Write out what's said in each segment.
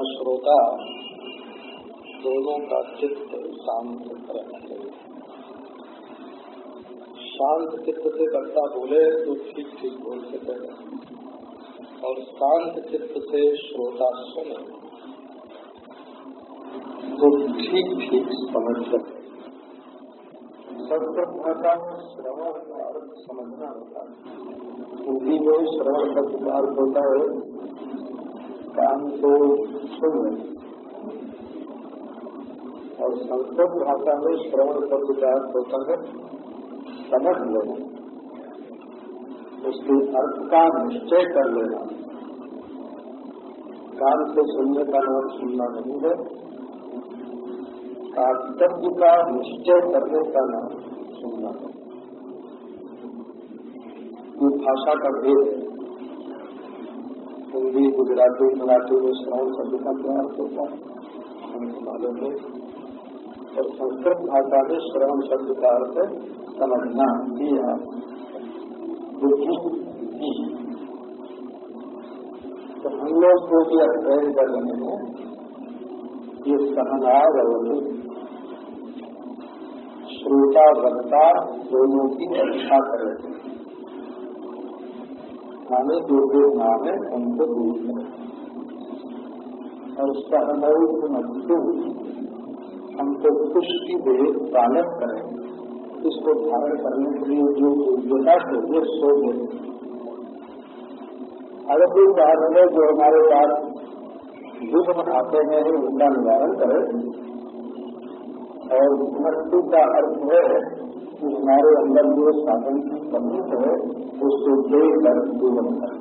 और श्रोता, दोनों का चित्त शांत करना शांत चित्त से वक्ता बोले तो ठीक ठीक बोल सके। और शांत चित्त से श्रोता सुने। तो ठीक ठीक समझ सके। संस्कृत श्रवण का अर्थ समझना होता है। हिंदी में श्रवण का अर्थ होता है। कान को सुन और संस्कृत भाषा में श्रवण का अर्थ होता है, समझ लेना। उसके अर्थ का निश्चय कर लेना। कान से सुनने का नाम सुनना नहीं है। कर्तव्य का निश्चय करने का नाम सुनना है। भाषा का भेद है। हिंदी, गुजराती, मराठी में श्रवण शब्द का प्रयास होता है। मालूम है और संस्कृत भाषा में श्रवण शब्द का अर्थ समझना। दिया बुद्धि तो हम लोग को भी अध्ययन कर रहे हैं ये सहना अवधि श्रोता वक्ता दोनों की रक्षा करे। हमें जो जो नाम है उनको दूर करें और उसका सहनऊ मृत्यु हमको खुश की देह पालन करें। इसको धारण करने के लिए जो योग्यता चाहिए सो अगर कोई कारण है जो हमारे पास दुख आते हैं उनका निवारण करें। और भक्ति का अर्थ है कि हमारे अंदर जो साधन की कमी है उसको देकर जीवन करें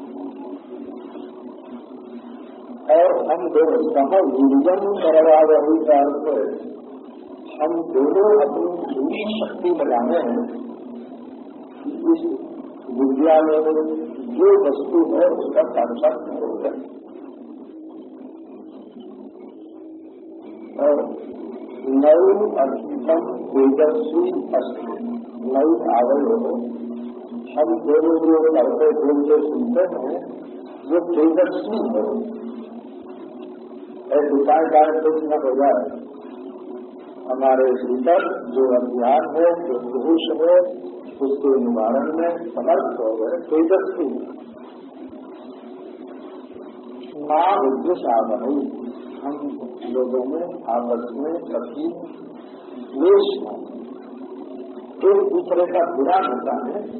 और हम दोनों सह निर्जन करवा रही का अर्थ हम दोनों अपनी पूरी शक्ति लगाने हैं इस विद्या में जो वस्तु है उसका साक्षात हो जाए। और नई अधिकम तेजस्वी अस्थि नई आवय हो। हम दोनों जो करते बोलते सुनते हैं, वो तेजस्वी हो। ऐसे गाय गाय कुछ न हो। जाए हमारे भीतर जो अज्ञान है, जो पुरुष है, उसके निवारण में समर्थ हो गए तेजस्वी माँ विद्य साधन हम लोगों में, आपस में कभी द्वेष है। एक दूसरे का बुरा होता है।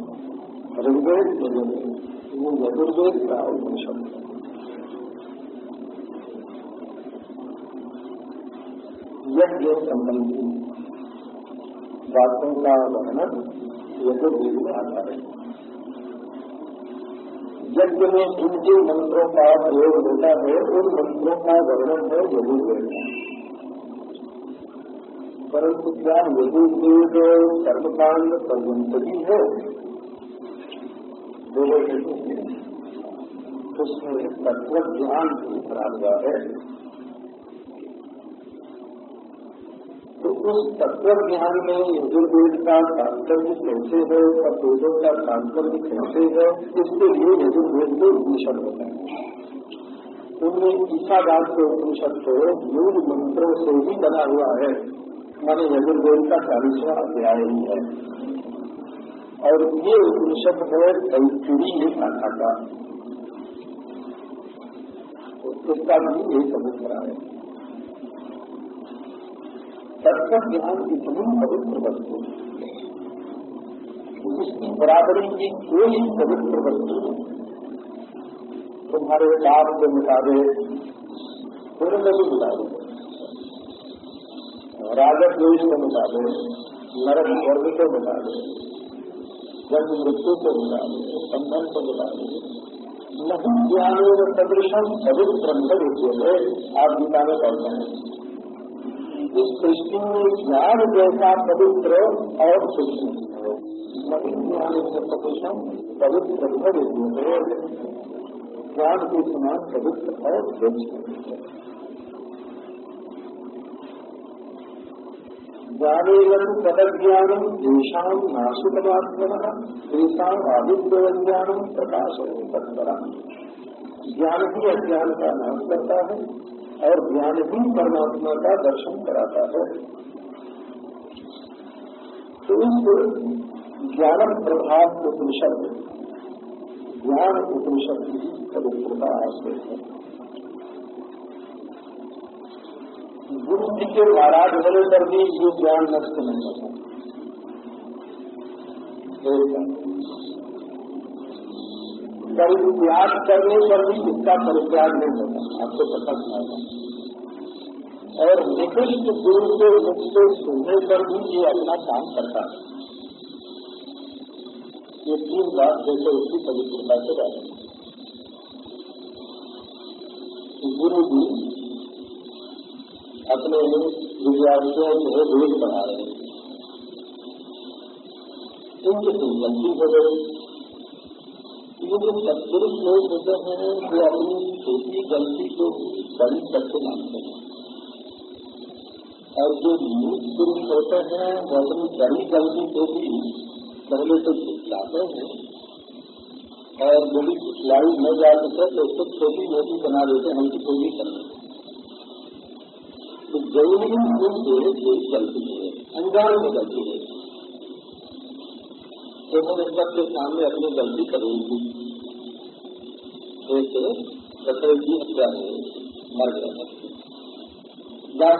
ऋग्वेद वो यजुर्वेद का उपनिषद यज्ञ संबंधी बातों का वर्णन यजुर्वेद में आता है यज्ञ में जिन मंत्रों का प्रयोग होता है उन मंत्रों का वर्णन है यजुर्वेद परंतु क्या यजुर्वेद कर्मकांड पर्यंत भी है बोले उसमें तत्व ज्ञान भी भरा हुआ है। तो उस तत्व ज्ञान में यजुर्वेद का तात्पर्य कैसे है और वेदों का तात्पर्य कैसे है इसके लिए यजुर्वेद के उपनिषद होते हैं उनमें ईसादास के उपनिषद तो मूल मंत्रों से ही बना हुआ है। माने यजुर्वेद का चालीसवा अध्याय ही है। और ये उपनिषद है तैतुरी शाखा का। उसका भी एक अभिप्राय है। तत्व ज्ञान इतनी पवित्र वस्तु उसकी बराबरी की कोई पवित्र वस्तु तुम्हारे पाप के मुताबिक पूरे में भी मुताबिक राजक देश के मुताबिक नरक वर्ग के मुताबिक जन्म मृत्यु को के मुताबिक बंधन के मुताबिक नहीं ज्ञान सदृशम पवित्र है आप गीता में पढ़ते हैं। इस सृष्टि में ज्ञान जैसा पवित्र और सृष्टि ज्ञान पवित्र ज्ञान के समान पवित्र और स्वच्छ ज्ञानेन पदज्ञानम येषाम नाशुतमात्मन तेषाम आदित्य ज्ञानम प्रकाश तत्परा ज्ञान ही अज्ञान का नाश करता है, और ज्ञान ही परमात्मा का दर्शन कराता है। तो इस ज्ञान प्रभाव उपनिषद, ज्ञान उपनिषद की पवित्रता आश्रय है। गुरु जी के नाराज़ होने पर भी ये ज्ञान नष्ट नहीं होता परित्याग करने पर भी इसका परित्याग नहीं होता। आपको पता चला और निकृष्ट गुरु के मुख से सुनने पर भी ये अपना काम करता है। ये तीन बात जैसे उसकी पवित्रता से रहे गुरु जी अपने विद्यार्थियों को वेद बढ़ा रहे इनकी गलती हो गई जो सत्पुरुष लोग होते हैं वो अपनी छोटी गलती को बड़ी करके मानते हैं। और जो मूल पुरुष होते हैं, वो अपनी बड़ी गलती को भी पहले तो खिलाते हैं। और यदि खिलाई न जा सके तो उसको छोटी मोटी बना देते हैं हल्की कोई कर तो ज़रूरी उनसे कोई गलती है अनजान में गलती है। तो मैं सबके सामने अपनी गलती करूँगी। एक कचरे की हत्या है, मर गया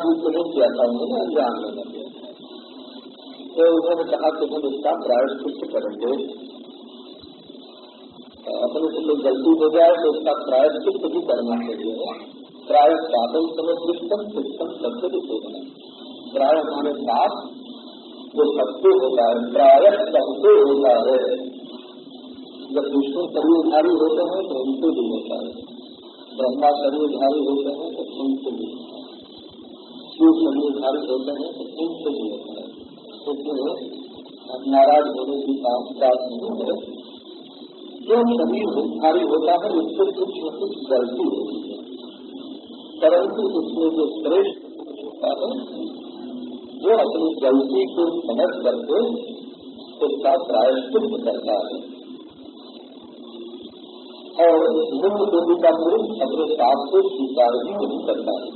बूझ को नहीं किया था उन्होंने अनजान में कर दिया तो उन्होंने कहा कि हम इसका प्रायश्चित करेंगे अपने से कोई गलती हो जाए तो उसका प्रायश्चित भी करना चाहिए। प्राय साधन सिस्टम सबसे भी सोचना प्राय हमारे साथ जो सत्य होता है, प्राय सबसे होता है। जब विष्णु शरीरधारी होते हैं तो उनसे भी होता है। ब्रह्मा शरीरधारी होते हैं तो उनसे भी शिव शरीरधारी होते हैं तो उनसे भी होता है। क्योंकि नाराज़ होने की बात नहीं है जो शरीर धारी होता है, उससे कुछ न कुछ गलती है। परंतु उसमें जो श्रेष्ठ होता है वो अपनी गलती को समझ करके उसका प्रायश्चित करता है। और लिंग देवी का पुरुष अपने पाप को स्वीकार भी नहीं करता है।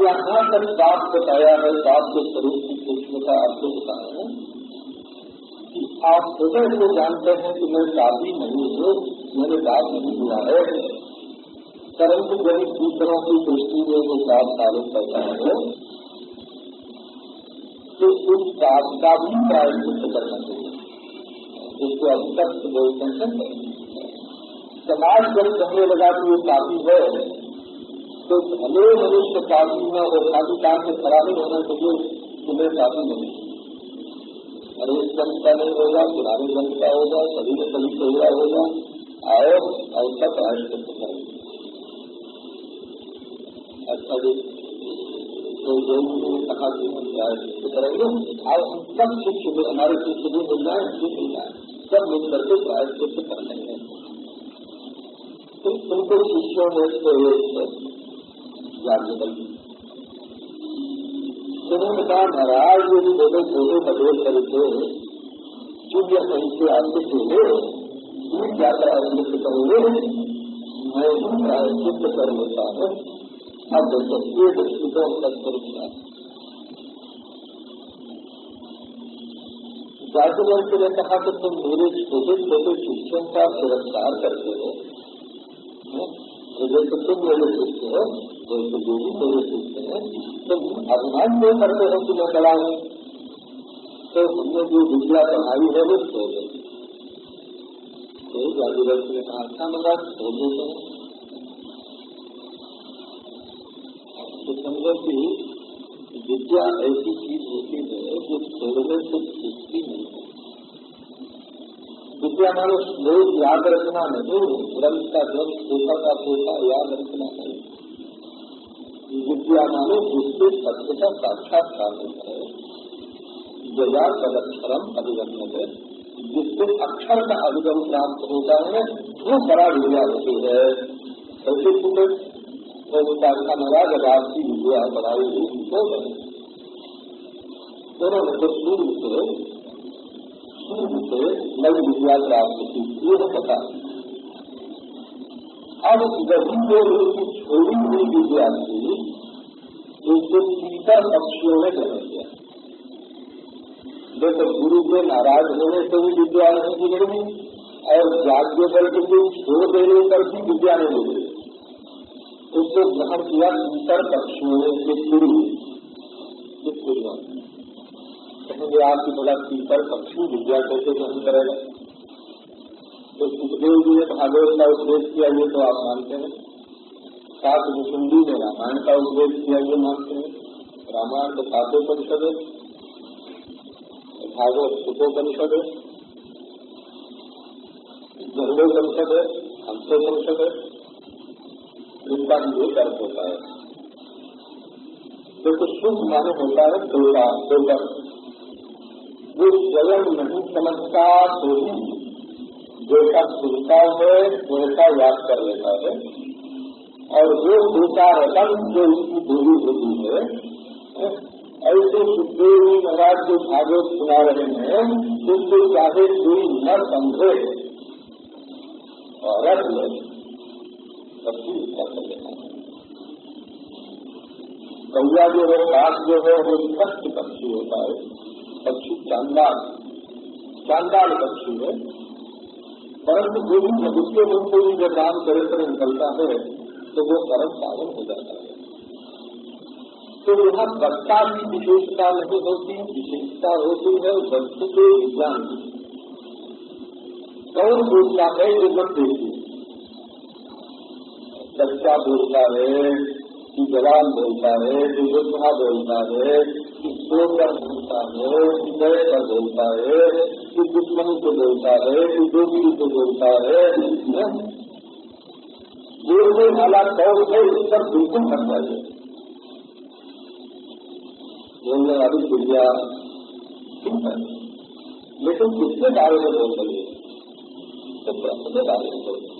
यहाँ तक पाप बताया है, पाप के स्वरूप की सूक्ष्म का अर्थ बताया है कि आप हृदय से जानते हैं कि मैं पापी नहीं हूँ मेरे पाप नहीं हुआ है। परंतु यदि दूसरों की दृष्टि में जो पाप साबित करता है तो उस पाप का भी प्रायश्चित करना चाहिए। जिसको अब तक बोलते हैं समाज जब कहने लगा कि वो काफ़ी है तो भले मनुष्य काफ़ी है और काफ़ी काम से खड़ा नहीं होना चाहिए, तुम्हें काफ़ी नहीं। अरे जन्म का नहीं होगा, पुराने जन्म का होगा, सभी में सभी तैयार होगा और ऐसा प्रायश्चित करेंगे तो हम सब भी हमारे शिष्य भी मिल जाए भी मिल जाए। सब मिल करके प्रायश्चित कर लेंगे। तो उनको शिष्यों में तो याज्ञवल्ली उन्होंने कहा, महाराज, ये बदल करके सूर्य कहीं से खेले ये क्या करोगे? मैं ही प्रायश्चित कर लेता हूँ। अब देखो ये करूँगा जातवर्ग ने कहा कि तुम मेरे छोटे छोटे शिष्यों का तिरस्कार करते हो। जैसे तुम मेरे शिष्य हो जैसे जो भी मेरे शिष्य है, तुम अभिमान नहीं करते हो कि मैं बड़ा हूँ। तो हमने जो विद्या पढ़ाई है वो छोड़ देती तो जादूगर ने कहा अच्छा मज़ा छोड़ देते हैं समझो कि विद्या ऐसी चीज़ होती है जो छोड़ने से छूटती नहीं है। विद्या मानो श्लोक याद रखना नहीं ग्रंथ का ग्रंथ पोषा का पोषा याद रखना नहीं। विद्या मानो जिससे सत्य का साक्षात्कार होता है। जया तदक्षरम अधिगम है, जिससे अक्षर का अधिगम प्राप्त होता है, वो बड़ा विद्या होती है। कैसे सुखे तो उनका नवाज़ आवाज़ की विद्या बढ़ाई हुई हो गए दोनों ने तो शुरू से से नई विद्या प्राप्त की ये है पता अब यदि जो उसकी छोड़ी हुई विद्या थी उसको सीता पक्षियों में चला दिया। देखो गुरु के नाराज़ होने से भी विद्या नहीं बिगड़ी और जाग्य बल के छोड़ देने पर भी विद्या नहीं बिगड़ी उसको ग्रहण किया सीतर पक्षियों के शुरू। कहेंगे आपकी बड़ा पीपर पक्षी, विद्या कैसे ग्रहण करेगा? तो सुखदेव जी ने भागवत का उपदेश किया, ये तो आप मानते हैं। सात मुकुंदी ने रामायण का उपदेश किया, ये मानते हैं। रामायण तो सातों परिषद है। भागवत सुखो परिषद है। परिषद है। हमसे परिषद है। इनका भी एक अर्थ होता है। देखो शुभ माने होता है दोटा दोटर वो स्वयं नहीं समझता तो ही जैसा सुनता है, वैसा याद कर लेता है। और जो होता रतन जो उसकी देवी होती है। ऐसे सुखदेवी महाराज जो भागवत सुना रहे हैं उसको चाहे कोई न समझे। और रख ले। सब चीज़ कर लेना कौया जो है काश जो है, वो स्पष्ट पक्षी होता है। पक्षी चांदाल चांदाल पक्षी है। परंतु जो भी उसके मुख से भी जब करे चरित्र निकलता है तो वो परम पावन हो जाता है। तो यहाँ वक्ता की विशेषता नहीं होती, विशेषता होती है वस्तु के विज्ञान की। कौन बोलता है जो मत देखिए। बच्चा बोलता है कि जवान बोलता है कि योद्धा बोलता है कि सोकर बोलता है कि गए पर बोलता है कि दुश्मन को बोलता है कि दोस्ती को बोलता है बोलने वाला कौन है इस पर बिल्कुल कर चाहिए बोलने वाली दुनिया लेकिन किसके बारे में बोल रही है बारे में बोल तो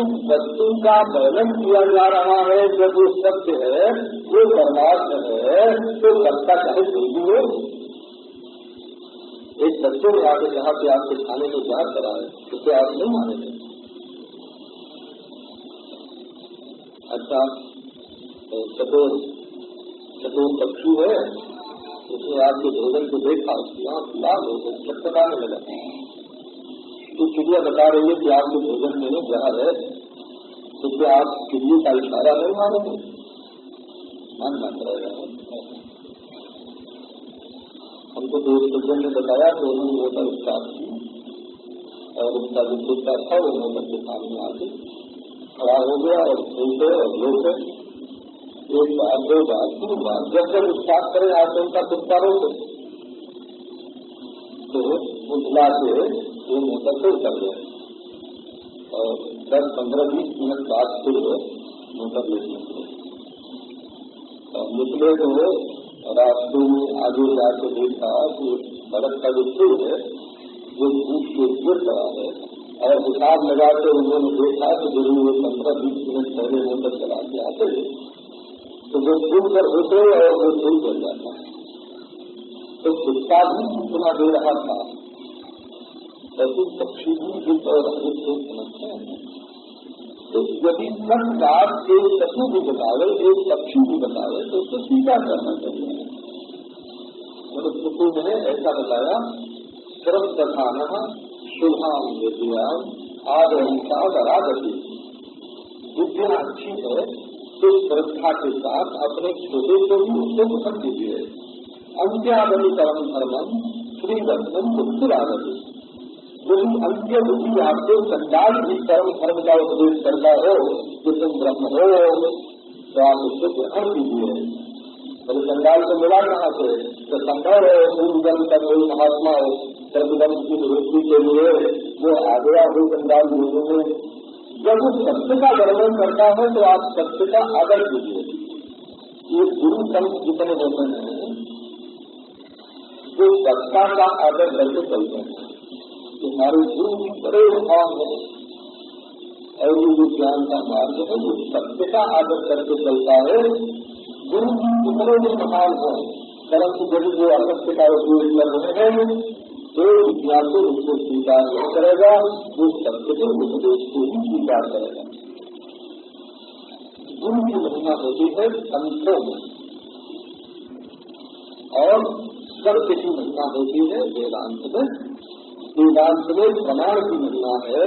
जिस वस्तु का वर्णन किया जा रहा है, जब वो सत्य है, वो परमार्थ है तो सत्ता चाहे कोई भी हो। एक बच्चे ने आगे कहा कि आपके खाने को क्या करा है, उसे आप नहीं मानेंगे। अच्छा चतुर चतुर पक्षी है, उसने आपके भोजन को देखा उसकी आँख लाल हो गई चटपटाने लगा। तो चिड़िया बता रही है कि आपके भोजन में जहर है। तो क्या आप चिड़िया का इशारा नहीं मानोगे? मानना पड़ेगा हमको तो एक सज्जन ने बताया तो उन्होंने होटल स्टाफ की और उसका जो कुत्ता था वो होटल के सामने आके खड़ा हो गया और खेलते और लोग एक बार, दो बार, तीन बार, जब जब स्टार्ट करें, आप उनका तुमका रोके तो बुझला के वो मोटर से उतर गए। और दस पंद्रह बीस मिनट बाद फिर मोटर ले निकले। निकले तो रास्ते में आगे जाके देखा कि सड़क का जो पुल है, वो भूख के गिर पड़ा है और हिसाब लगाकर उन्होंने देखा कि ज़रूर वो पंद्रह बीस मिनट पहले मोटर चला के आते तो वो सुन कर होते और वो सुन कर जाता। तो शिक्षा भी सूचना दे रहा था। ऐसे पक्षी भी और अधिक से समझते हैं। तो यदि बात एक पशु भी बतावे, एक पक्षी भी बतावे तो उसको स्वीकार करना चाहिए। मतलब ने ऐसा बताया सर्व कथान शुभाम विद्याम आदहिंसा आदि विद्या अच्छी है तो श्रद्धा के साथ अपने छोटे को भी उसको पसंद कीजिए अंत्यादनिकरण धर्मम श्री दर्शन उत्तरागति यदि अंत्य बुद्धि आपको संदाल भी कर्म धर्म का उपदेश करता हो कि तुम ब्रह्म हो तो आप उसको ग्रहण कीजिए। अरे संदाल को मिला कहाँ से? तो संभव है, पूर्वजन्म का कोई महात्मा हो, सर्वजन्म की निवृत्ति के लिए वो आ गया हो संदाल लोगों में जब वो सत्य का वर्णन करता है तो आप सत्य का आदर कीजिए। ये गुरु संत जितने होते हैं जो सत्ता का आदर करके चलते हैं। कि हमारे गुरु बड़े भाव है और जो ज्ञान का मार्ग है, वो सत्य का आदर करके चलता है। गुरु जी कितने भी महान है। परंतु जब जो असत्य का उपयोग कर रहे हैं जो विज्ञान उसको स्वीकार नहीं करेगा, वो सत्य के उपदेश को ही स्वीकार करेगा। गुरु की महिमा होती है संतों में। और सत्य की महिमा होती है वेदांत में। वेदांत में प्रमाण की महिमा है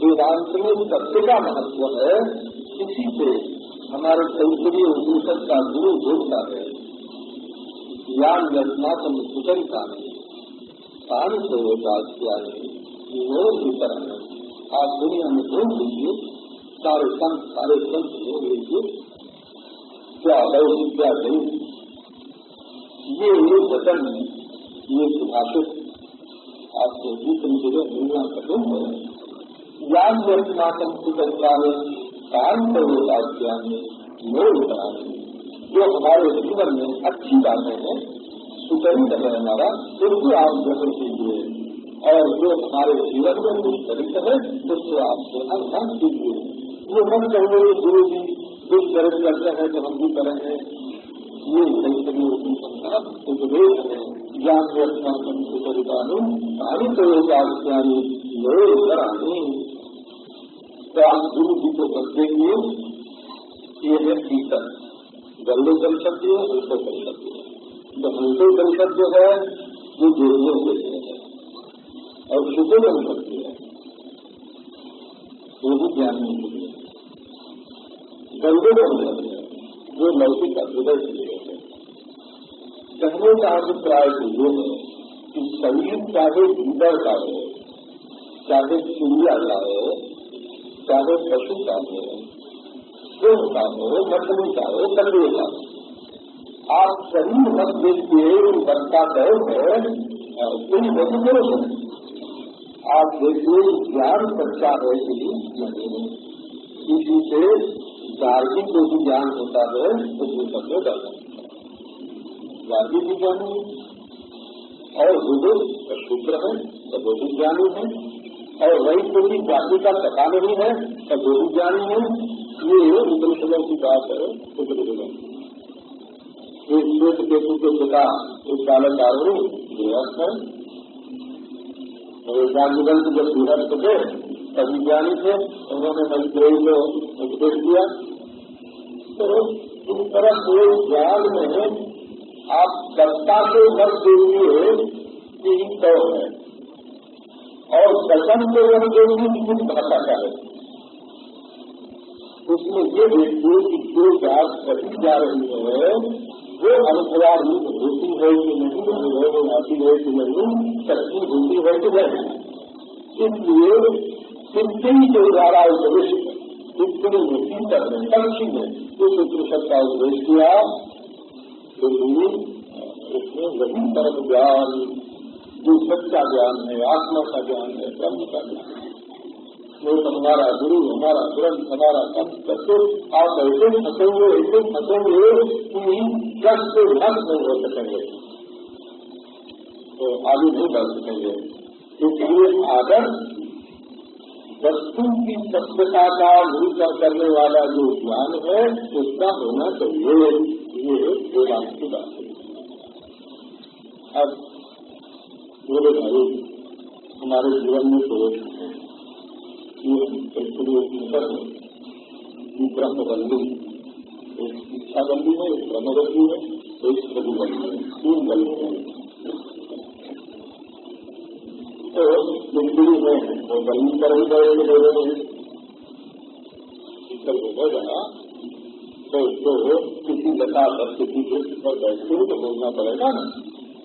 वेदांत में सत्य का महत्व है, इसी से हमारे संसदीय उपनिषद का गुरु बोलता है, ज्ञान यत्नात्म सुचरिता नहीं पानी से की तरह आप दुनिया में ढूंढ लीजिए, सारे संत सारे संत ढूंढ लीजिए, क्या लौकिक, क्या ये ये वचन ये सुभाषित आपको गीत जगह मिलना कठिन है ज्ञान वर्तनात्म सुगंधा में काम को बात किया लोग जो हमारे जीवन में अच्छी बातें हैं सुचरित है हमारा उसको आप ग्रहण कीजिए और जो हमारे जीवन में दुष्चरित है आप ग्रहण न कीजिए ये मन कहेंगे गुरु जी दुष्चरित करते हैं तो हम भी करेंगे ये सही उपदेश है ज्ञान कहानी तो आप गुरु जी को बच देंगे ये है गल्ले कर सकती है उनको कर सकती है तो हंसो परिषद जो है। वो जोड़ियों के लिए है और शुद्ध परिषद की है। वो भी ज्ञान नहीं लिए गंदे परिषद जो लौकिक अभ्युदय के लिए कहने का अभिप्राय ये है, कि शरीर चाहे भीतर का हो चाहे चिड़िया का हो चाहे पशु का हो सिंह का हो मछली का हो कटरे का हो आप शरीर मत देखिए बनता कैद है कोई मजबूर है। आप देखिए, ज्ञान सच्चा है कि नहीं किसी से गार्गी को भी ज्ञान होता है तो वो सबसे डर गार्गी भी ज्ञानी और हृदय शुक्र है तो वो भी ज्ञानी है, और वही कोई जाति का पता नहीं है तो वो भी ज्ञानी है। ये रुद्र उपनिषदों की बात है उपनिषदों की एक श्वेत केतु के पिता एक बालक आरोही गृहस्थ है। और जागृत जब गृहस्थ थे तभी ज्ञानी थे, उन्होंने मैत्रेयी को उपदेश दिया। तो इस तरह से ज्ञान में आप सत्ता को मत देखिए कि तो है। और दर्शन को यह देखिए कि किस भाषा का है। उसमें ये देखिए कि जो बात कही जा रही है, वो अनुसरा रूप होती है कि नहीं, अनुभव आती है कि नहीं, शक्ति होती है कि नहीं। इसलिए चिंतन के द्वारा उपदेश टिप्पणी में टीचर में पक्षी में उस उपनिषद का उपदेश किया तो उसमें वही परम ज्ञान जो सच्चा ज्ञान है, आत्मा का ज्ञान है, ब्रह्म का ज्ञान है। हमारा गुरु, हमारा ग्रंथ, हमारा संत करके आप ऐसे फंसेंगे ऐसे फंसेंगे, कि कष्ट से नष्ट नहीं हो सकेंगे। तो आगे नहीं बढ़ सकेंगे। इसलिए आदर्श वस्तु की सत्यता का मिलकर करने वाला जो ज्ञान है, उसका होना चाहिए। ये वेदांत की बात है। अब बोले भाई, हमारे जीवन में तो ब्रह्म बंदी एक है। एक ब्रह्मबंदी है। एक प्रभु बंदी है। तीन बंदी है। तो में वो बंदी पर ही गए हैं। हो गया तो, उसको किसी लता पर किसी वृक्ष पर बैठते तो बोलना पड़ेगा ना।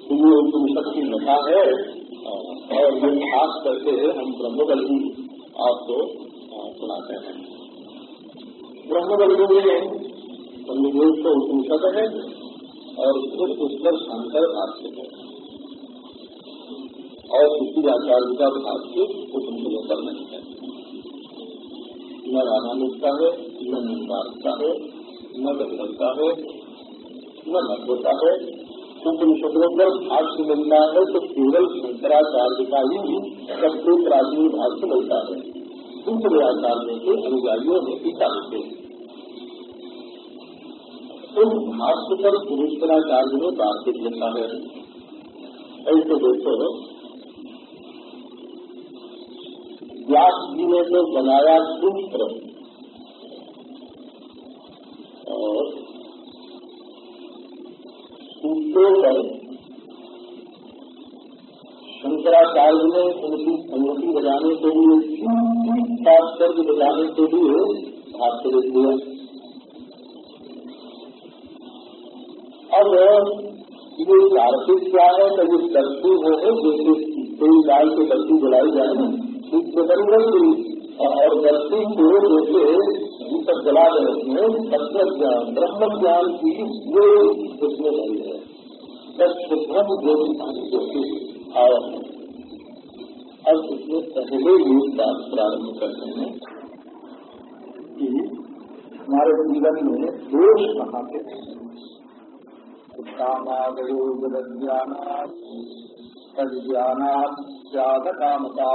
तो ये उनकी शक्ति लता है और ये खास करके हम ब्रह्मबल्ली आपको सुनाते हैं। ब्रह्मबल्ली में ब्रह्मदेव तो उपनिषद है और फिर उस पर शंकर भाष्य है। और किसी आचार्य का भाष्य उपनिषदों पर नहीं है। न रामानुज है न निम्बार का है न का है न नगोता है उपनिषदों पर भाष्य मिलता है तो केवल शंकराचार्य का ही सबसे प्राचीन भाष्य बनता है दूसरे आचार्यों के अनुयायियों में टीका होते हैं उस भाष्य पर पुरुषराचार्य ने वार्षिक लिखा है ऐसे देखो व्यास जी ने तो बनाया सूत्र और सूत्रों पर शंकराचार्य ने उनकी अनुमति बजाने के लिए तात्पर्य बजाने के लिए भाष्य दिया अब ये आर्थिक क्या है तो ये दर्शी हो है जैसे तेल डाल के दर्शी जलाई जाए ना गलती और दर्शी को जैसे तक जला रहे हैं, तत्व ज्ञान, ब्रह्म ज्ञान की ये उसमें नहीं है। शुद्धम ज्योति ज्योति आया है। अब इसमें पहले ही बात प्रारंभ करते हैं कि हमारे जीवन में दोष कहाँ के कामादयो ज्ञाना तज्ञाना त्याग कामता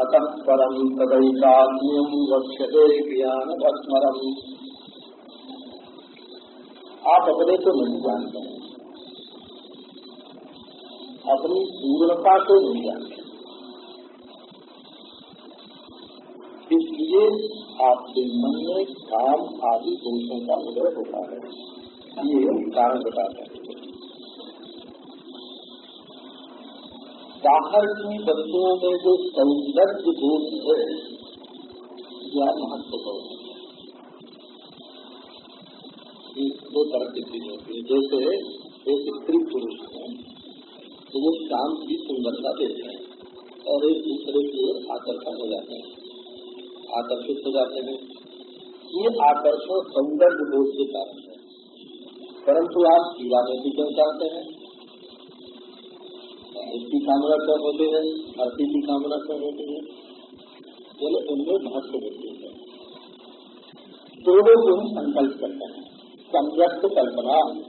अतः परम तदैकात्म्यम वक्षते ज्ञान स्मरम आप अपने को नहीं जानते। हैं अपनी पूर्णता को नहीं जानते। इसलिए आपके मन में काम आदि दोषों का उदय होता है। ये कारण बताते हैं। बाहर की वस्तुओं में जो सौंदर्य दोष है, यह महत्वपूर्ण है। दो तरह की चीज़ होती है। जैसे एक स्त्री पुरुष। तो वो शाम की सुंदरता देते हैं और एक दूसरे की ओर आकर्षण हो जाते हैं। आकर्षित हो जाते हैं। ये आकर्षण सौंदर्य बोध के कारण है। परंतु आप दीवाने भी क्यों चाहते हैं इसकी कामना क्या होती है धरती की कामना क्या होती है। बोले, उनमें महत्व होती है। दोनों को हम संकल्प करते हैं संव्यक्त कल्पना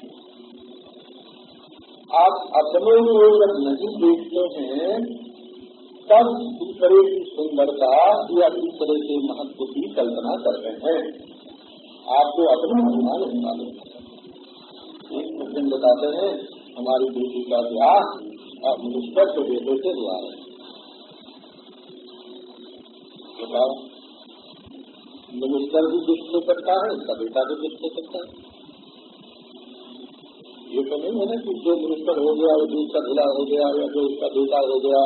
आप अपने को जब नहीं देखते हैं, तब दूसरे की सुंदरता या दूसरे के महत्व की कल्पना करते हैं। आपको अपने महिमा नहीं एक बताते हैं, हमारी बेटी का ब्याह मिनिस्टर के बेटे से हुआ है। बताओ मिनिस्टर भी दुष्ट हो सकता है, उसका बेटा भी दुष्ट हो सकता है। ये तो नहीं है ना कि जो मिनिस्टर हो गया वो दूसरा जिला हो गया, या जो उसका बेटा हो गया,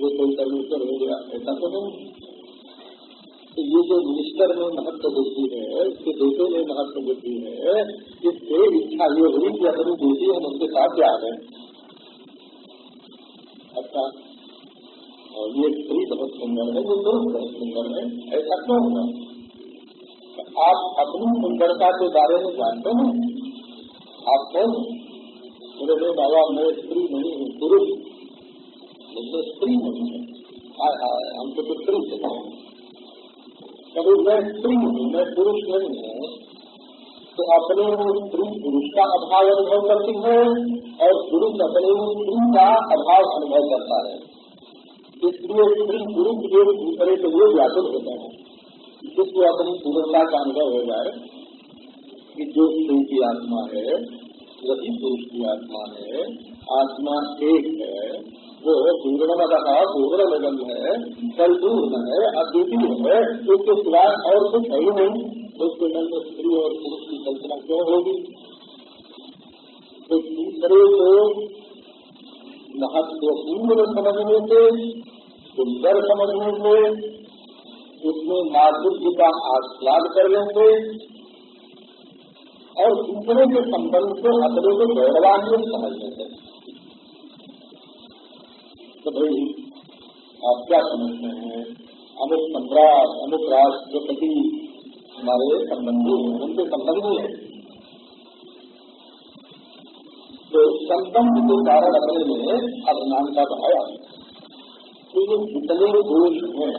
जो कोई कमिश्नर हो गया, ऐसा तो नहीं। तो ये जो मिनिस्टर में महत्व बुद्धि है, इसके बेटे में महत्व बुद्धि है इससे इच्छा ये हुई कि अपनी बेटी हम उनके साथ जा रहे हैं। अच्छा? और ये स्त्री बहुत सुंदर है वो पुरुष बहुत सुंदर है, ऐसा क्यों होगा? आप अपनी सुंदरता के बारे में जानते हैं? आप कौन? बोले नहीं बाबा मैं स्त्री नहीं हूँ, पुरुष तो स्त्री नहीं है। हाय हम तो स्त्री से कभी मैं स्त्री हूँ, मैं पुरुष नहीं हूँ। तो अपने स्त्री पुरुष का अभाव अनुभव करती है और पुरुष अपने स्त्री का अभाव अनुभव करता है। इसलिए स्त्री पुरुष एक दूसरे के लिए व्याकुल होते हैं। जिसको अपनी पूर्णता का अनुभव हो जाए कि जो स्त्री की आत्मा है वही पुरुष की आत्मा है, आत्मा एक है, वो पूर्ण रहा पूर्ण लगन है परिपूर्ण है, अद्वितीय है, उसके सिवाय और कुछ है ही नहीं। उसके मन में स्त्री और पुरुष की कल्पना क्यों होगी? तो दूसरे को महत्वपूर्ण समझने से, सुंदर समझने से, उसमें माधुर्य का आस्वाद करने से और दूसरे के संबंध को अपने को गौरवान्वित समझने से तो भाई, आप क्या समझते हैं? अमुक सम्राट अमुक राष्ट्रपति हमारे संबंधी हैं, उनके संबंधी हैं। तो संबंध के कारण अपने में अभिमानता बढ़ाया तो ये जितने दोष हैं?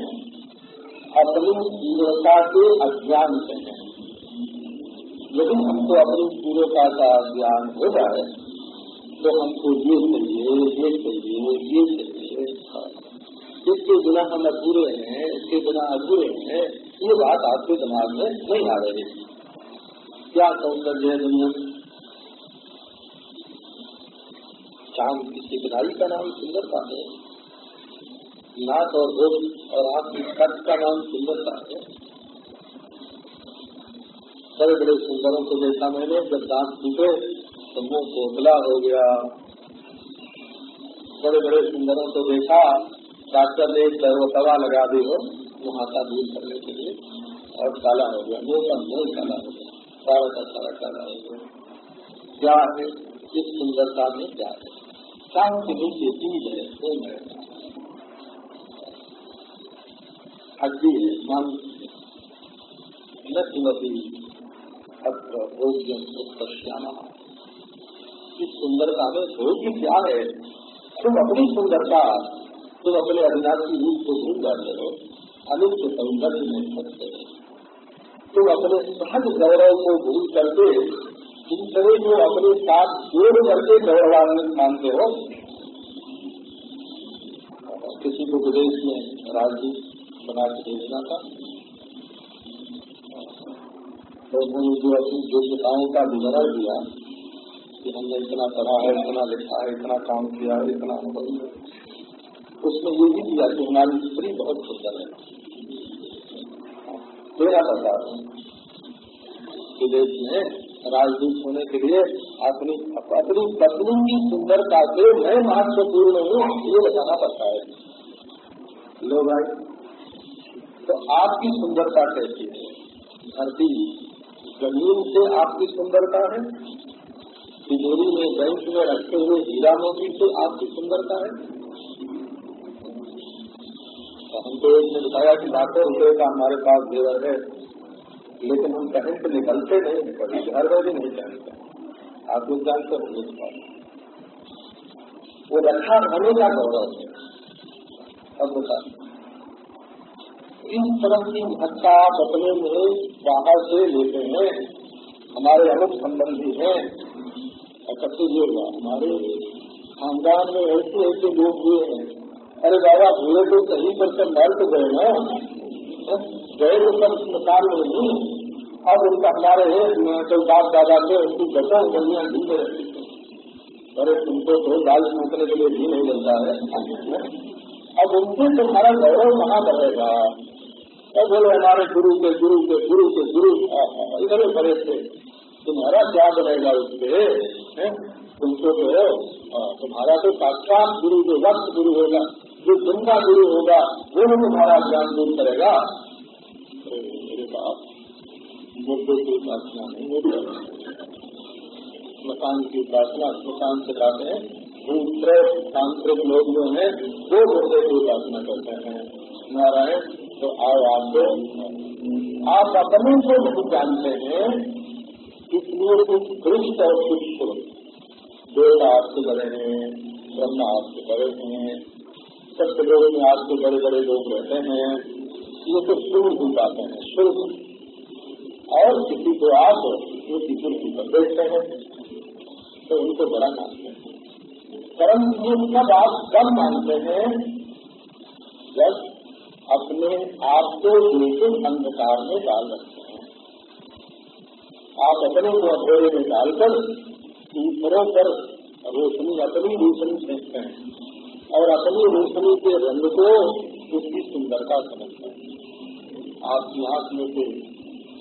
अपनी तीव्रता के अज्ञान से हैं। यदि हमको अपनी पूर्वता का ज्ञान हो जाए तो हमको ये चाहिए ये चाहिए ये चाहिए। इसके बिना हम अधूरे हैं, इसके बिना अधूरे हैं, ये बात आपके दिमाग में नहीं आ रही। क्या सौंदर्य है दुनिया? चाँद की सिकनाई का नाम सुंदरता है नाक और भोग और आँख की कट का नाम सुंदरता है बड़े बड़े सुंदरों को देखा मैंने, जब दांत टूटे तो मुँह खोखला हो गया। बड़े बड़े सुंदरों को देखा, डॉक्टर ने एक दवा लगा दी हो मुहासा दूर करने के लिए, और काला हो गया। मुँह का मुँह काला हो गया। सारा का सारा काला हो गया। क्या है इस सुंदरता में क्या है। शाम के नीचे चीज़ है खून है हड्डी है मन नदी अत्र भोग्यम उत्पश्याना इस सुंदरता में भोग्य क्या है? तुम अपनी सुंदरता, तुम अपने अविनाशी रूप को भूल जाते हो अनित्य सौंदर्य नहीं सकते तुम अपने सहज गौरव को भूल करके, दूसरे को अपने साथ जोड़ करके गौरवान्वित मानते हो। किसी को विदेश में राज्य बना के भेजना था। तो उन्होंने जो अपनी योग्यताओं का विवरण दिया कि हमने इतना पढ़ा है, इतना लिखा है, इतना काम किया है, इतना अनुभव उसमें ये भी दिया कि हमारी स्त्री बहुत सुंदर है। तेरा बता विदेश में राजदूत होने के लिए अपनी अपनी पत्नी की सुंदरता से मैं महत्वपूर्ण हूँ, ये बताना पड़ता है। लोग आए तो आपकी सुंदरता कैसी है? धरती ज़मीन से आपकी सुंदरता है, तिजोरी में बैंक में रखे हुए हीरा मोती से आपकी सुंदरता है। हमको एक ने बताया कि लाखों रुपए का हमारे पास जेवर है, लेकिन हम कहीं से निकलते नहीं, कभी घर में भी नहीं जानते आप लोग जानते इस बात वो रखा का गौरव है। अब बता इस तरह की धक्का आप अपने में बाहर से लेते हैं। हमारे अमुक संबंधी हैं हुए हमारे खानदान में ऐसे ऐसे लोग हुए हैं। अरे बाबा हुए तो कहीं पर सब मर तो गए ना। गए तो सब स्मशान में नहीं अब उनका हमारे तो बाप दादा थे उनकी गठन गलियाँ ढूंढ रहती अरे तुमको तो दाल सूखने के लिए भी नहीं मिलता है। अब उनसे तुम्हारा गौरव कहाँ बढ़ेगा? अब बोले हमारे गुरु के गुरु के गुरु के गुरु इधर बड़े थे। तुम्हारा क्या बनेगा उससे तुमको तो तुम्हारा तो साक्षात गुरु जो वक्त गुरु होगा, जो जिनका गुरु होगा, वो भी तुम्हारा ज्ञान दूर करेगा। मेरे बाप मुद्दे की उपासना नहीं होती। मकान की उपासना मकान से जाते हैं। दूसरे तांत्रिक लोग जो है वो मुद्दे की उपासना करते हैं। नारायण तो आओ आपको आप अपने को नहीं जानते हैं इसलिए कुछ दृष्ट और कुछ देवता आपसे बड़े हैं, ब्रह्मा आपसे बड़े हैं सत्य लोग में आपके बड़े बड़े लोग रहते हैं, ये तो शुरू हो जाते हैं, शुरू और किसी को आप उनकी कुर्सी पर बैठते हैं तो उनको बड़ा मानते हैं। परंतु ये सब आप कब मानते हैं, जब अपने आप को बिल्कुल अंधकार में डाल रखते हैं। आप अपने को अंधेरे में डालकर दूसरों पर रोशनी, अपनी रोशनी फेंकते हैं और अपनी रोशनी के रंग को उसकी सुंदरता समझते हैं। आपकी आँख में से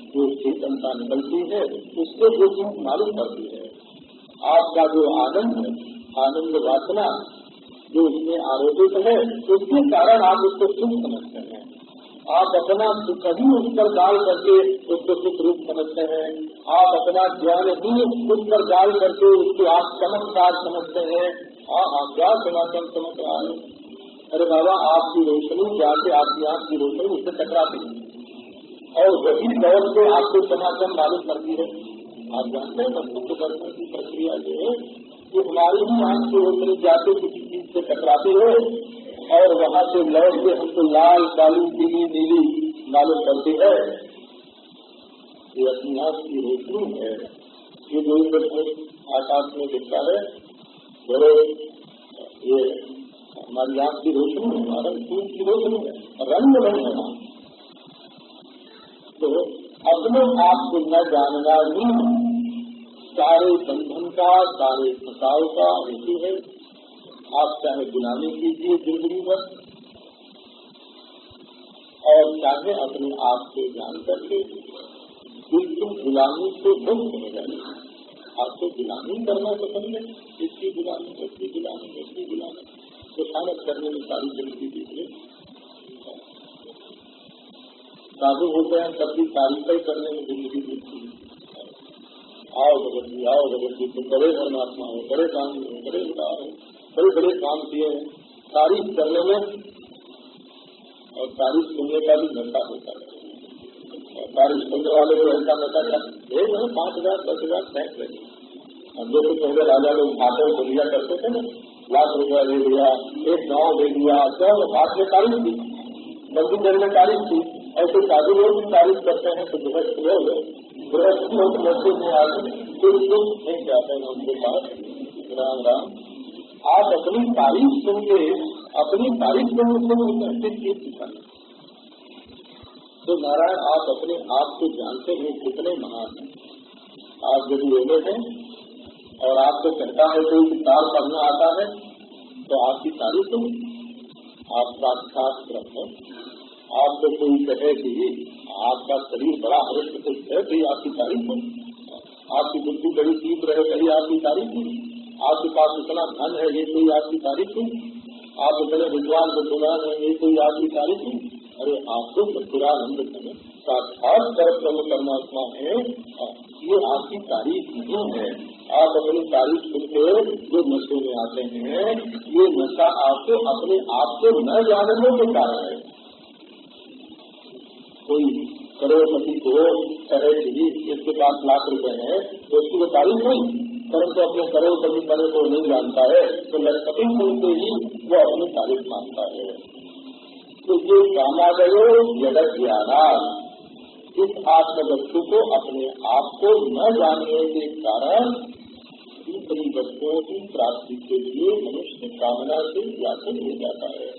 जो चेतनता निकलती है, उससे जो चीज़ मालूम करती है। आपका जो आनंद है, आनंद वासना जो इसमें आरोपित है, उसके कारण आप उसको सुख समझते हैं। आप अपना ही उस पर डाल करके उसको सुख रूप समझते हैं। आप अपना ज्ञान ही उस पर डाल करके उसको आप चमत्कार समझते हैं। हाँ हाँ क्या समागम समझ रहा है? अरे बाबा, आपकी रोशनी, जाके आपकी आँख की रोशनी उससे टकराती है। और वही दौर से आपको समागम मालूम करती है। आप जानते हैं बच्चों के दर्शन की प्रक्रिया जो है। कि हमारी ही आँख रोशनी जाके किसी चीज़ से टकराती है और वहाँ से लौट के हमको लाल, काली, पीली, नीली मालूम करती है। ये अपनी आँख की रोशनी है। ये जो आकाश में दिखता है। बड़े ये हमारी आँख की रोशनी है, हमारा खून की रोशनी है, रंग नहीं है तो अपने आप को न जानना ही सारे बंधन का सारे फसाव का हेतु है। आप चाहे गुलामी कीजिए ज़िंदगी भर, और चाहे अपने आप को जान करके बिल्कुल गुलामी से मुक्त हो जाए आपको गुलामी करना पसंद है? इसकी गुलामी इसकी गुलामी इसकी गुलामी। किसानत करने में सारी ज़िंदगी दीजिए साधु होते हैं, तब भी तारीफ़ करने में ज़िंदगी दीजिए आओ जगत जी आओ जगत जी तुम बड़े धर्मात्मा हो, बड़े काम हो, बड़े उदार हो, बड़े बड़े काम किए तारीफ़ करने में और तारीफ़ सुनने का भी नशा होता है। तारीफ़ सुनने वाले को ऐसा नशा मैंने पाँच हज़ार, दस हज़ार बैंक लगे हम जो पहले राजा लोग भाषण को लिया करते थे ना, लाख रुपया दे दिया, एक गाँव दे दिया, सब हाथ में तारीफ़ थी मंदिर में तारीफ़ थी ऐसे साधु लोग भी तारीफ़ करते हैं तो गृहस्थ लोग गृहस्थ लोग मस्जिद में आते फिर लोग नहीं जाते हैं उनके पास। राम राम आप अपनी तारीफ़ सुन के अपनी तारीफ़ सुनने से उनसे चीज़ सिखाना तो नारायण, आप अपने आप को जानते हैं, कितने महान हैं। आप यदि एम हैं और आपको कहता है कोई किताब पढ़ना आता है तो आपकी तारीफ़ सुन। आप साक्षात ब्रह्म आपको कोई कहे कि आपका शरीर बड़ा हृष्ट पुष्ट है कहीं आपकी तारीफ़ हो आपकी बुद्धि बड़ी तीव्र रहे कहीं आपकी तारीफ़ हो आपके पास इतना धन है, ये कोई आपकी तारीफ़ हो आप इतने विद्वान बुद्धिमान है, ये कोई आपकी तारीफ़ हो अरे, आपको सत्पुरानंद समय साक्षात कर ब्रह्म परमात्मा है। ये आपकी तारीफ़ नहीं है। आप अपनी तारीफ़ सुनकर जो नशे में आते हैं, ये नशा आपको अपने आप को न जानने के कारण है। कोई करोड़पति को कहे कि इसके पास लाख रुपए हैं तो उसकी वो तारीफ़ हुई परंतु अपने करोड़पति बने को नहीं जानता है तो लखपति सुनते ही वो अपनी तारीफ़ मानता है। तो ये कामादयो जगत ज्ञाना इस आत्मवस्तु को अपने आप को न जानने के कारण दूसरी वस्तुओं की प्राप्ति के लिए मनुष्य कामना से व्याकुल हो जाता है।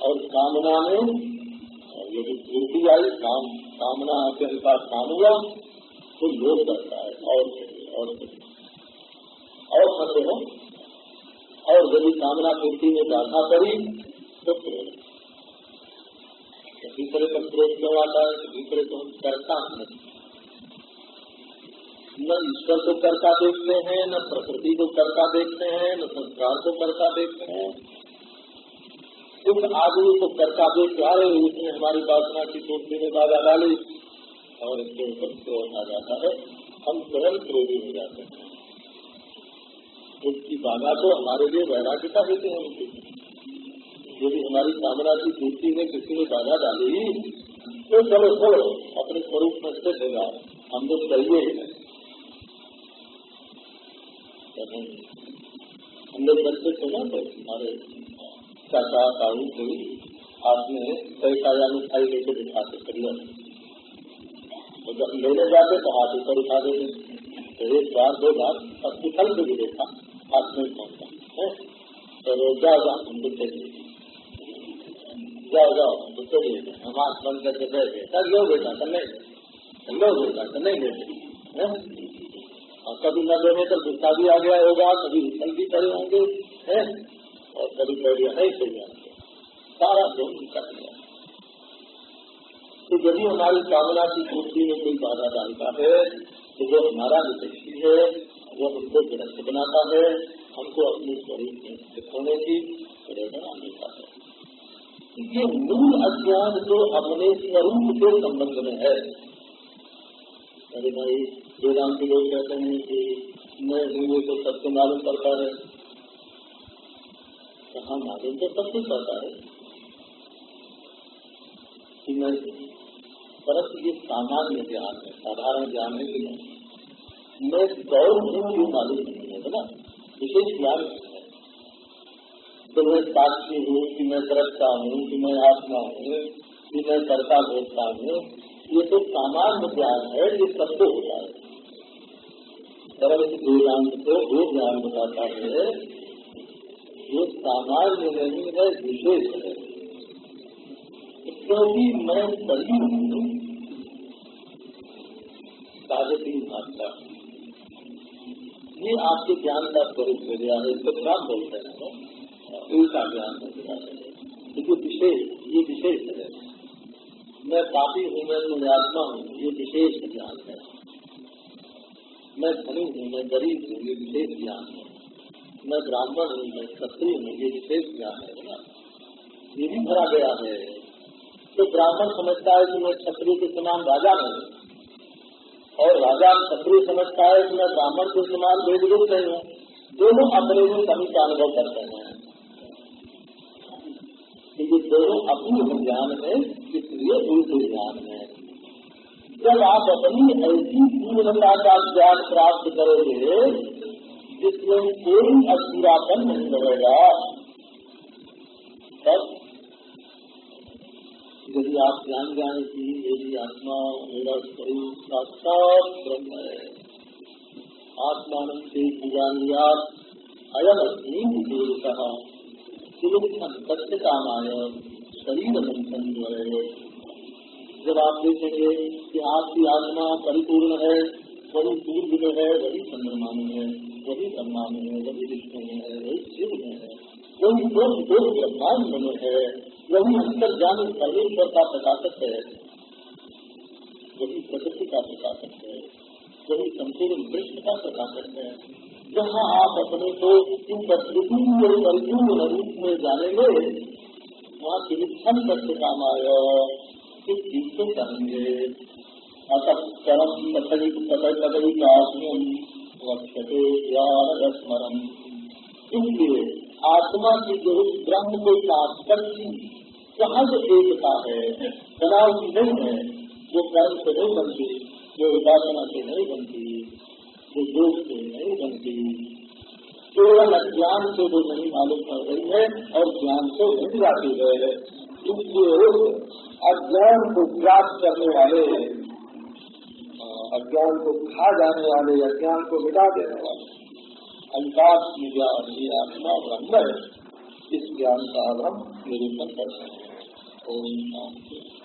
और कामना में यदि पूर्ति आई काम, कामना के अनुसार काम हुआ तो लोग करता है, और और और फंसे हो और यदि कामना पूर्ति में बाधा पड़ी तो तीसरे पर क्रोध क्यों आता है तीसरे को हम करता नहीं न ईश्वर को करता देखते हैं, न प्रकृति को करता देखते हैं, न संस्कार को करता देखते हैं। उस आदमी को करता देख के अरे उसने हमारी वासना की चोटी में बाधा डाली और इसके ऊपर क्रोध आ जाता है। हम तुरंत क्रोधी हो जाते हैं। उसकी बाधा तो हमारे लिए वैराग्यता देते हैं उनकी। यदि हमारी कामना की पूर्ति में किसी ने बाधा डाली तो चलो चलो, अपने स्वरूप में स्थित हो जाओ। हम तो चाहिए नहीं। हम लोग बच्चे थे ना तो हमारे चाचा ताऊ कोई हाथ में पैसा या मिठाई लेके दिखाते करियर तो जब लेने जाते तो हाथ ऊपर उठा देते तो एक बार, दो बार अब निकल से भी देखा, हाथ में पहुँचा तो जाओ जाओ हम तो चलिए जाओ जाओ हम तो चलिए हम आँख बंद करके बैठे कर लो बेटा कर नहीं। लो बेटा कर नहीं देते और कभी न देने तो गुस्सा भी आ गया होगा, कभी उछल भी करे होंगे। और कह दिया नहीं होंगे सारा जोन कर दिया तो यदि हमारी कामना की पूर्ति में कोई बाधा डालता है तो वो हमारा विशेषी है वो हमको ग्रस्त बनाता है, हमको अपने शरीर में स्थित होने की प्रेरणा देता है। ये मूल अज्ञान जो अपने स्वरूप के संबंध में है। अरे भाई वेदांत लोग कहते हैं कि मैं हूँ तो सबको मालूम पड़ता है। कहा मालूम तो सब कुछ पड़ता है। कि परंतु ये सामान्य ज्ञान है, साधारण ज्ञान है कि नहीं। मैं गौर हूँ ये मालूम नहीं है ना? विशेष ज्ञान तो मैं साक्षी हूँ कि मैं दृष्टा हूँ, कि मैं आत्मा हूँ, कि मैं कर्ता भोगता हूँ। ये तो सामान्य ज्ञान है, ये सबको होता है। सरल वेदांत को वो ज्ञान बताता है ये सामान्य नहीं है विशेष है। क्योंकि मैं सही हूँ साढ़े तीन भाषा ये आपके ज्ञान का स्वरूप हो गया है इसको क्या बोलते हैं। उल्टा ज्ञान हो। गया है विशेष, ये विशेष है। मैं पापी हूँ, मैं पुण्यात्मा हूँ, ये विशेष ज्ञान है। मैं धनी हूँ, मैं गरीब हूँ, ये विशेष ज्ञान है। मैं ब्राह्मण हूँ, मैं क्षत्रिय हूँ, ये विशेष ज्ञान है ना ये भी भरा गया है। तो ब्राह्मण समझता है कि मैं क्षत्रिय के समान राजा नहीं और राजा क्षत्रिय समझता है कि मैं ब्राह्मण के समान वेद नहीं हूँ। दोनों अपने में कमी का अनुभव करते हैं। ये दोनों अपनी ज्ञान में, इसलिए दूसरे ज्ञान में। जब आप अपनी ऐसी पूर्णता का ज्ञान प्राप्त करोगे जिसमें कोई अधूरापन नहीं रहेगा। तब यदि आप ज्ञान जाने की यदि आत्मा मेरा स्वरूप साक्षात ब्रह्म है आत्मान से ज्ञान अयम अस्मी कहा सत्य कामाय शरीर बंधन है जब आप देखेंगे कि आपकी आत्मा परिपूर्ण है वही सूर्य में है, वही चंद्रमा में है, वही ब्रह्मा में है, वही विष्णु में है, वही शिव में है। वही दो दो ब्रह्मांड में है, वही अंतर जान परमेश्वर का प्रकाशक है, वही प्रकृति का प्रकाशक है, वही संपूर्ण विश्व का प्रकाशक है। जहाँ आप अपने को इन प्रकृति और परिपूर्ण रूप में जानेंगे, वहाँ निरीक्षण करते काम आया। किस चीज़ से जानेंगे। इसलिए आत्मा की जो ब्रह्म को सहज एकता है तनाव की नहीं है वो कर्म से नहीं बनती, जो उपासना से नहीं बनती, जो योग से नहीं बनती। केवल अज्ञान से वो नहीं मालूम कर रही है और ज्ञान से नहीं जाती है। इसलिए अज्ञान को प्राप्त करने वाले अज्ञान को खा जाने वाले अज्ञान को मिटा देने वाले। अंकाश की ज्ञान ये आत्मा ब्रह्म है, इस ज्ञान का हम निरूपण करते हैं। ओम